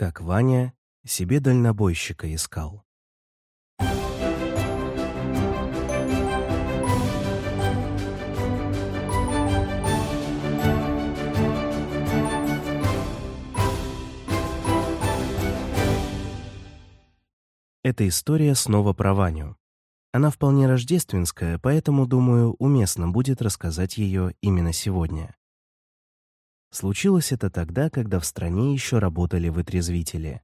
Как Ваня себе дальнобойщика искал. Эта история снова про Ваню. Она вполне рождественская, поэтому, думаю, уместно будет рассказать ее именно сегодня. Случилось это тогда, когда в стране еще работали вытрезвители.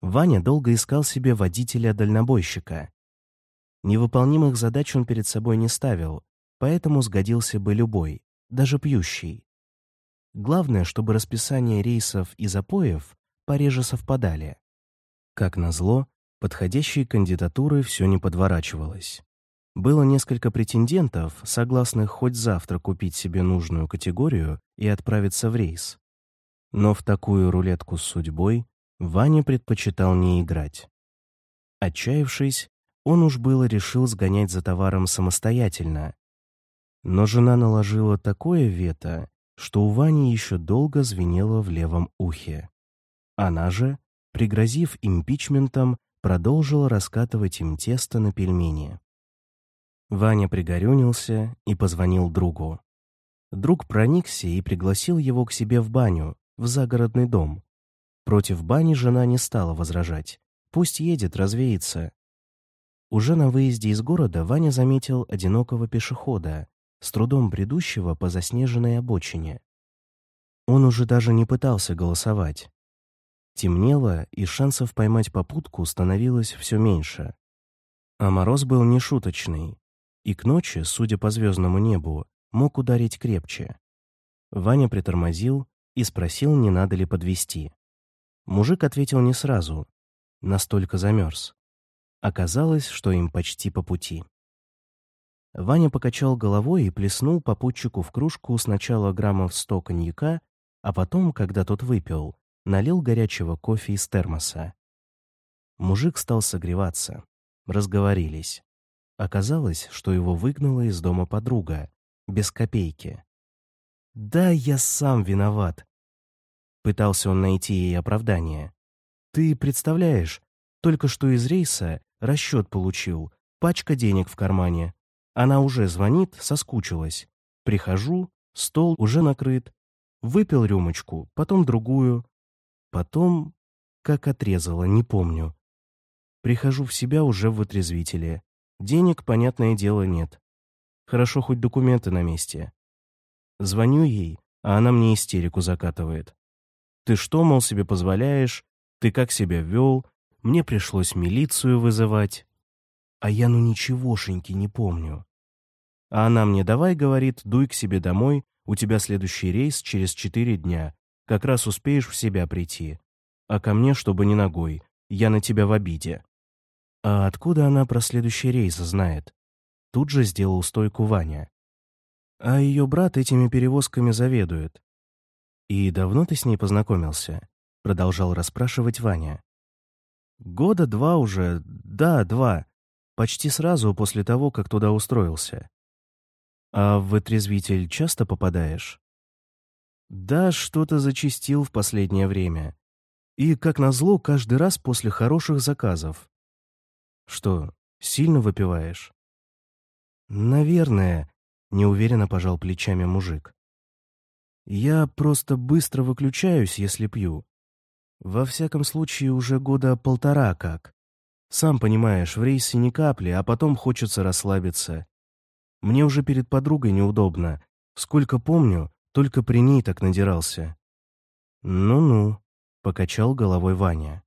Ваня долго искал себе водителя-дальнобойщика. Невыполнимых задач он перед собой не ставил, поэтому сгодился бы любой, даже пьющий. Главное, чтобы расписание рейсов и запоев пореже совпадали. Как назло, подходящей кандидатуры все не подворачивалось. Было несколько претендентов, согласных хоть завтра купить себе нужную категорию и отправиться в рейс. Но в такую рулетку с судьбой Ваня предпочитал не играть. Отчаявшись, он уж было решил сгонять за товаром самостоятельно. Но жена наложила такое вето, что у Вани еще долго звенело в левом ухе. Она же, пригрозив импичментом, продолжила раскатывать им тесто на пельмени. Ваня пригорюнился и позвонил другу. Друг проникся и пригласил его к себе в баню, в загородный дом. Против бани жена не стала возражать. Пусть едет, развеется. Уже на выезде из города Ваня заметил одинокого пешехода, с трудом бредущего по заснеженной обочине. Он уже даже не пытался голосовать. Темнело, и шансов поймать попутку становилось все меньше. А мороз был нешуточный, и к ночи, судя по звездному небу, мог ударить крепче. Ваня притормозил и спросил, не надо ли подвести. Мужик ответил не сразу, настолько замерз. Оказалось, что им почти по пути. Ваня покачал головой и плеснул попутчику в кружку сначала граммов сто коньяка, а потом, когда тот выпил, налил горячего кофе из термоса. Мужик стал согреваться. Разговорились. Оказалось, что его выгнала из дома подруга, без копейки. «Да, я сам виноват», — пытался он найти ей оправдание. «Ты представляешь, только что из рейса расчет получил, пачка денег в кармане. Она уже звонит, соскучилась. Прихожу, стол уже накрыт. Выпил рюмочку, потом другую. Потом, как отрезало, не помню. Прихожу в себя уже в вытрезвителе. Денег, понятное дело, нет. Хорошо, хоть документы на месте. Звоню ей, а она мне истерику закатывает. Ты что, мол, себе позволяешь? Ты как себя вел? Мне пришлось милицию вызывать. А я ну ничегошеньки не помню. А она мне давай, говорит, дуй к себе домой, у тебя следующий рейс через четыре дня. Как раз успеешь в себя прийти. А ко мне, чтобы не ногой. Я на тебя в обиде. А откуда она про следующий рейс знает? Тут же сделал стойку Ваня. А ее брат этими перевозками заведует. И давно ты с ней познакомился? Продолжал расспрашивать Ваня. Года два уже, да, два. Почти сразу после того, как туда устроился. А в вытрезвитель часто попадаешь? Да, что-то зачистил в последнее время. И, как назло, каждый раз после хороших заказов. Что, сильно выпиваешь? Наверное, неуверенно пожал плечами мужик. Я просто быстро выключаюсь, если пью. Во всяком случае, уже года полтора как. Сам понимаешь, в рейсе ни капли, а потом хочется расслабиться. Мне уже перед подругой неудобно. Сколько помню, только при ней так надирался. «Ну-ну», — покачал головой Ваня.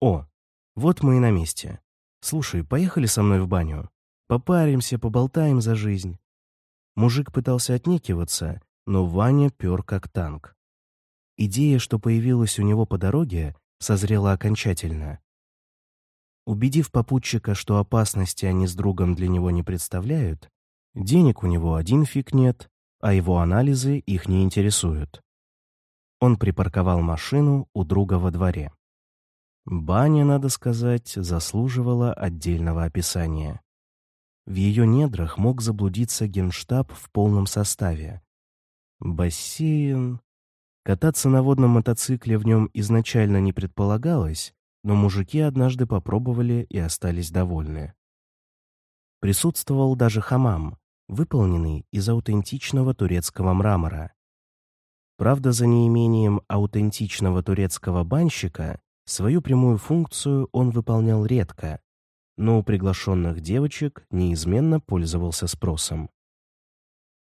«О, вот мы и на месте. Слушай, поехали со мной в баню. Попаримся, поболтаем за жизнь». Мужик пытался отнекиваться, но Ваня пер как танк. Идея, что появилась у него по дороге, созрела окончательно. Убедив попутчика, что опасности они с другом для него не представляют, денег у него один фиг нет, а его анализы их не интересуют. Он припарковал машину у друга во дворе. Баня, надо сказать, заслуживала отдельного описания. В ее недрах мог заблудиться генштаб в полном составе. Бассейн, Кататься на водном мотоцикле в нем изначально не предполагалось, но мужики однажды попробовали и остались довольны. Присутствовал даже хамам, выполненный из аутентичного турецкого мрамора. Правда, за неимением аутентичного турецкого банщика свою прямую функцию он выполнял редко, но у приглашенных девочек неизменно пользовался спросом.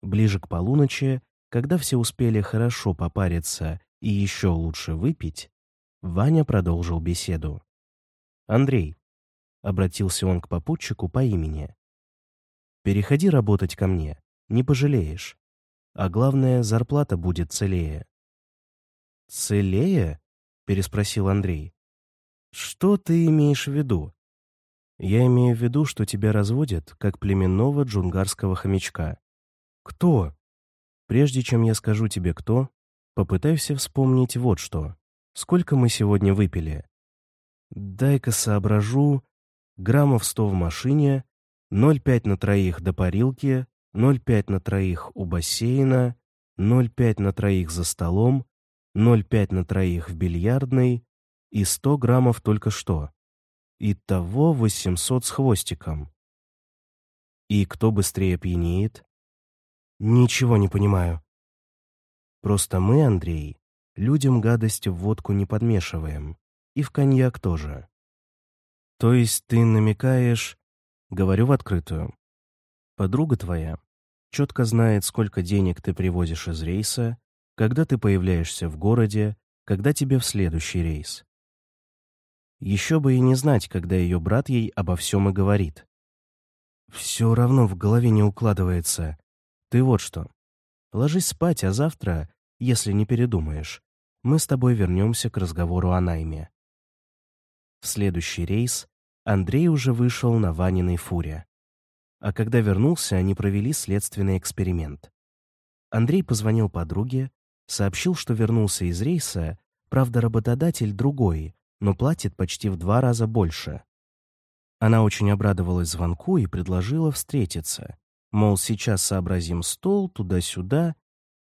Ближе к полуночи, когда все успели хорошо попариться и еще лучше выпить, Ваня продолжил беседу. «Андрей», — обратился он к попутчику по имени, — «переходи работать ко мне, не пожалеешь. А главное, зарплата будет целее». «Целее?» — переспросил Андрей. «Что ты имеешь в виду?» «Я имею в виду, что тебя разводят, как племенного джунгарского хомячка». «Кто?» «Прежде чем я скажу тебе, кто, попытайся вспомнить вот что. Сколько мы сегодня выпили?» «Дай-ка соображу. Граммов сто в машине, 0,5 на троих до парилки, 0,5 на троих у бассейна, 0,5 на троих за столом, 0,5 на троих в бильярдной и 100 граммов только что. Итого 800 с хвостиком. И кто быстрее пьянеет? Ничего не понимаю. Просто мы, Андрей, людям гадость в водку не подмешиваем. И в коньяк тоже. То есть ты намекаешь... Говорю в открытую. Подруга твоя четко знает, сколько денег ты привозишь из рейса, когда ты появляешься в городе, когда тебе в следующий рейс. Еще бы и не знать, когда ее брат ей обо всем и говорит. Все равно в голове не укладывается. Ты вот что. Ложись спать, а завтра, если не передумаешь, мы с тобой вернемся к разговору о найме. В следующий рейс Андрей уже вышел на Ваниной фуре. А когда вернулся, они провели следственный эксперимент. Андрей позвонил подруге, сообщил, что вернулся из рейса, правда, работодатель другой, но платит почти в два раза больше. Она очень обрадовалась звонку и предложила встретиться. Мол, сейчас сообразим стол, туда-сюда.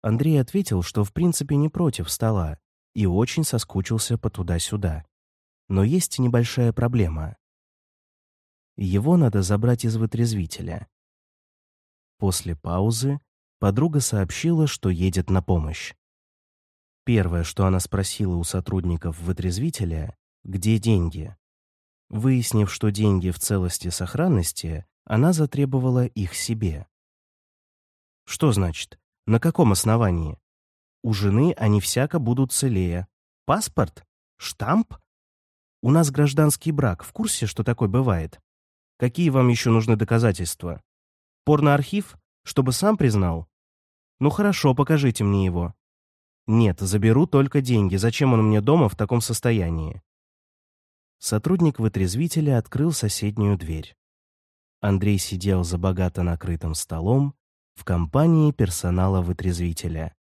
Андрей ответил, что в принципе не против стола и очень соскучился по туда-сюда. Но есть небольшая проблема. Его надо забрать из вытрезвителя. После паузы подруга сообщила, что едет на помощь. Первое, что она спросила у сотрудников вытрезвителя, где деньги. Выяснив, что деньги в целости сохранности, она затребовала их себе. Что значит? На каком основании? У жены они всяко будут целее. Паспорт? Штамп? У нас гражданский брак. В курсе, что такое бывает? Какие вам еще нужны доказательства? Порноархив? Чтобы сам признал? Ну хорошо, покажите мне его. «Нет, заберу только деньги. Зачем он мне дома в таком состоянии?» Сотрудник вытрезвителя открыл соседнюю дверь. Андрей сидел за богато накрытым столом в компании персонала вытрезвителя.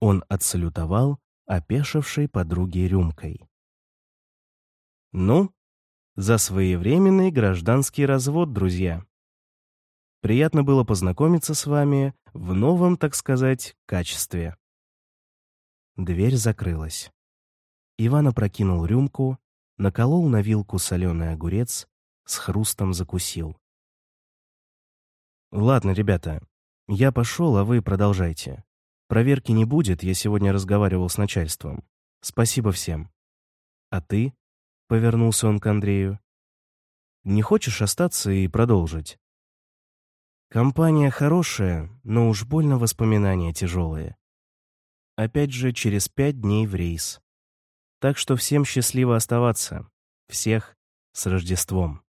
Он отсалютовал опешившей подруге рюмкой. «Ну, за своевременный гражданский развод, друзья. Приятно было познакомиться с вами в новом, так сказать, качестве». Дверь закрылась. Иван опрокинул рюмку, наколол на вилку соленый огурец, с хрустом закусил. «Ладно, ребята, я пошел, а вы продолжайте. Проверки не будет, я сегодня разговаривал с начальством. Спасибо всем. А ты?» — повернулся он к Андрею. «Не хочешь остаться и продолжить?» «Компания хорошая, но уж больно воспоминания тяжелые. Опять же, через пять дней в рейс. Так что всем счастливо оставаться. Всех с Рождеством.